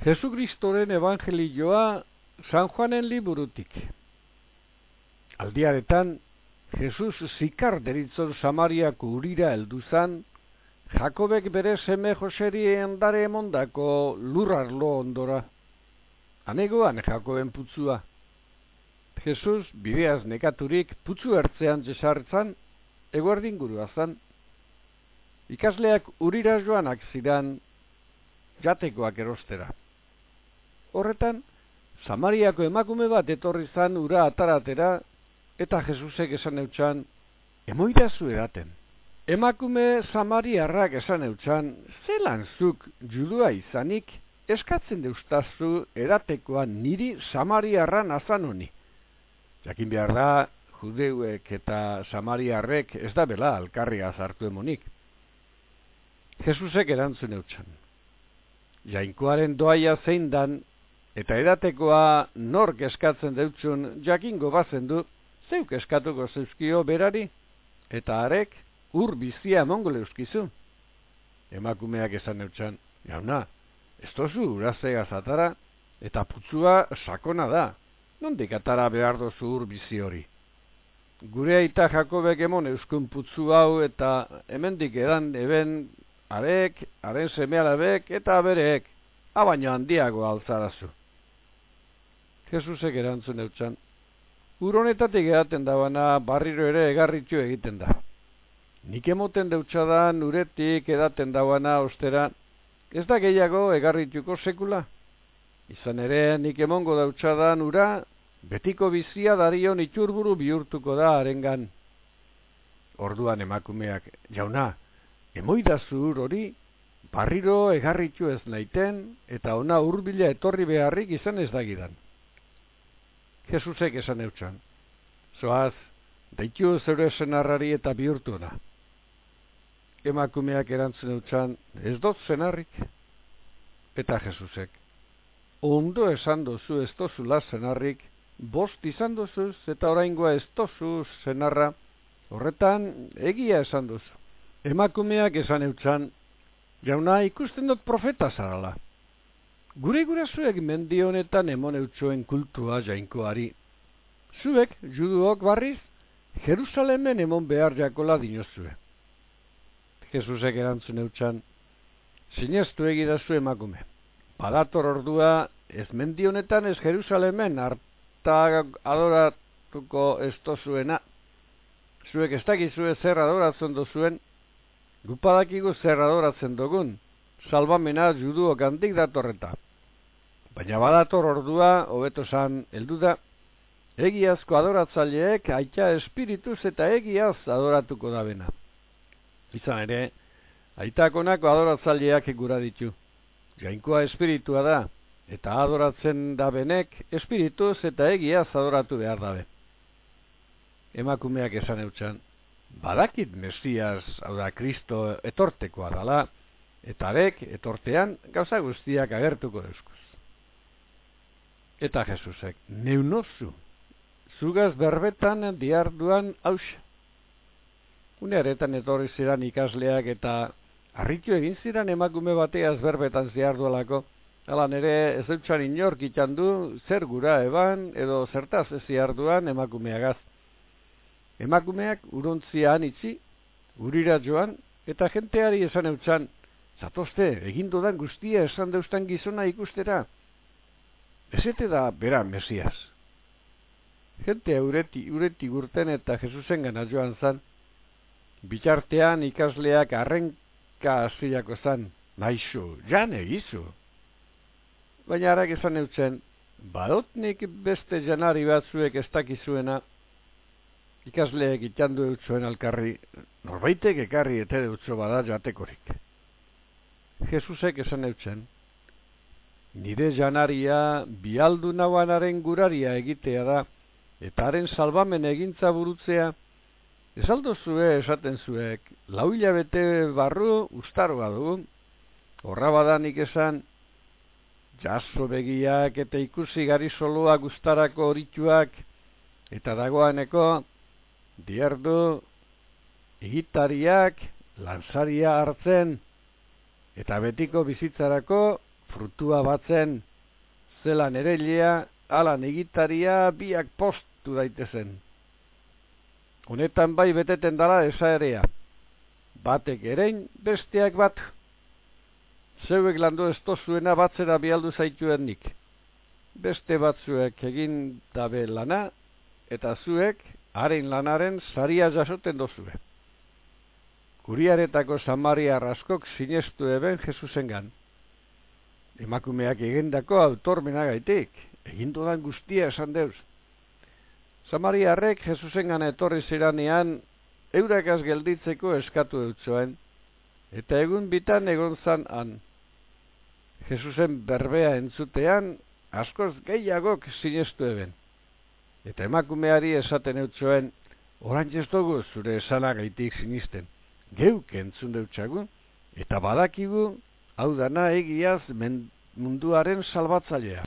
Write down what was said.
Jesukristoren evangelioa San Juanen liburutik. Aldiaretan, Jesus zikar deritzon Samariako urira elduzan, Jakobek bere seme Joseri endare emondako lurrarlo ondora. Anegoan Jakoben putzua. Jesus bideaz nekaturik putzu ertzean jesartzan, eguerdin guruazan. Ikasleak urira joanak zidan, jatekoak erostera. Horretan, Samariako emakume bat etorri zan ura ataratera, eta Jesusek esan eutxan, emoidazu edaten. Emakume Samariarrak esan eutxan, zelan zuk judua izanik, eskatzen deustazu eratekoan niri Samariarran azan honi. Jakin behar da, judeuek eta Samariarrek ez da bela alkarria zartu emonik. Jesusek erantzun eutxan. Jainkoaren doaia zein dan eta edatekoa nork eskatzen deutzun jakingo bazen du, zeuk eskatuko zeuzkio berari, eta arek ur bizia mongole euskizu. Emakumeak esan eutxan, jauna, ez tozu urazega zatara, eta putzua sakona da, nondik atara behar dozu ur bizi hori. Gure aita Jakobek emon euskun putzu hau eta hemendik edan eben arek, haren semealabek eta bereek, abaino handiago altzarazu. Jesusek erantzun eutxan. Uronetatik edaten dabana barriro ere egarritu egiten da. Nik emoten deutxadan uretik edaten dauana ostera, ez da gehiago egarrituko sekula. Izan ere nik emongo dautxadan ura, betiko bizia darion iturburu bihurtuko da arengan. Orduan emakumeak, jauna, emoidazu hori, barriro egarritu ez naiten, eta ona urbila etorri beharrik izan ez dagidan. Jesusek esan eutxan. Zoaz, daitu zeure senarrari eta bihurtu da. Emakumeak erantzun eutxan, ez dot zenarrik. Eta Jesusek, ondo esan dozu ez tozula senarrik, bost izan dozuz eta oraingoa ez tozu senarra, horretan egia esan dozu. Emakumeak esan eutxan, jauna ikusten dut profeta zarala. Gure gura zuek mendi honetan emon eutxoen kultua jainkoari. Zuek, juduok barriz, Jerusalemen emon behar jakola dinozue. Jesusek erantzun eutxan, sinestu egida zu emakume. Badator ordua, ez mendi honetan ez Jerusalemen harta adoratuko ez tozuena. Zuek ez dakizue zer adoratzen dozuen, gupadakigu zer adoratzen dugun, salvamena juduok handik datorreta. Baina badator ordua, hobeto san, heldu da, egiazko adoratzaileek aita espirituz eta egiaz adoratuko da bena. Izan ere, aitakonako adoratzaileak gura ditu. Jainkoa espiritua da, eta adoratzen da benek espirituz eta egiaz adoratu behar dabe. Emakumeak esan eutxan, badakit Mesias, hau da, Kristo etortekoa dala, eta arek etortean gauza guztiak agertuko dezkuz. Eta Jesusek, neunozu, zugaz berbetan diarduan haus. Unearetan etorri ziran ikasleak eta harritu egin ziran emakume bateaz berbetan ziardualako, Hala nere ez dutxan inork du zer gura eban edo zertaz ez ziarduan emakumeagaz. Emakumeak urontzian itzi, urira joan, eta jenteari esan eutxan, zatozte, egindodan guztia esan deustan gizona ikustera, Ezete da bera mesias. Gente ureti, ureti gurten eta Jesusen gana joan zan. Bitartean ikasleak arrenka aziako zan. Naixo, jan egizu. Baina harak esan eutzen, badotnik beste janari batzuek ez dakizuena, ikasleek itandu eutzuen alkarri, norbaitek ekarri ete deutzo bada jatekorik. Jesusek esan eutzen, nire janaria bialdu nauanaren guraria egitea da, eta haren salbamen egintza burutzea, esaldo zue esaten zuek, lau hilabete barru ustaroa dugu, horra badanik esan, jaso begiak eta ikusi gari soloa gustarako horituak, eta dagoaneko, diardu, egitariak, lansaria hartzen, eta betiko bizitzarako frutua batzen, zelan erelea, alan egitaria biak postu daitezen. Honetan bai beteten dala esaerea. Batek erein, besteak bat. Zeuek landu ez tozuena batzera bialdu zaituen nik. Beste batzuek egin dabe lana, eta zuek, haren lanaren saria jasoten dozue. Kuriaretako Samaria raskok sinestu eben Jesusengan. Emakumeak egendako autormena gaitik, egindudan guztia esan deuz. Samariarrek Jesusengan etorri ziranean, eurakaz gelditzeko eskatu dutzoen, eta egun bitan egon zan han. Jesusen berbea entzutean, askoz gehiagok sinestu eben. Eta emakumeari esaten eutzoen, orain dugu zure esana gaitik sinisten. Geuk entzun deutxagu, eta badakigu, hau dana egiaz munduaren salbatzailea.